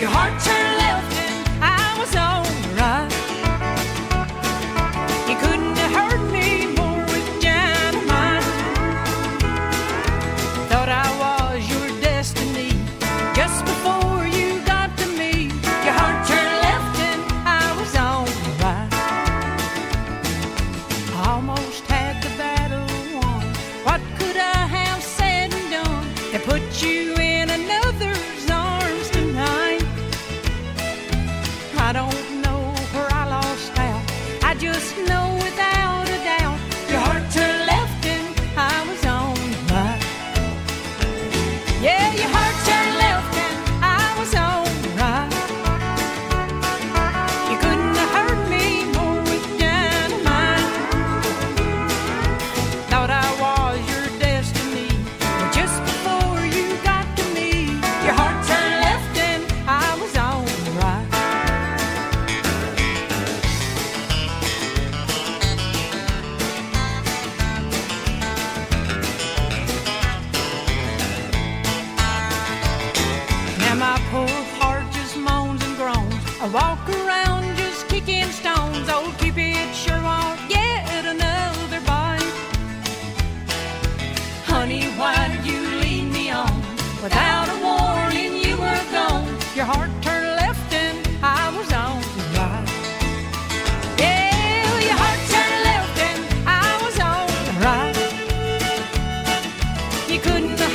Your heart turned left and I was on the right. You couldn't have hurt me more with dynamite. Thought I was your destiny just before you got to me. Your heart turned left and I was on the right. Almost had the battle won. What could I have said and done that put you? my poor heart just moans and groans. I walk around just kicking stones. Oh, Old Cupid sure won't get another bite. Honey, why did you lead me on? Without a warning, you were gone. Your heart turned left and I was on the right. Yeah, your heart turned left and I was on the right. You couldn't.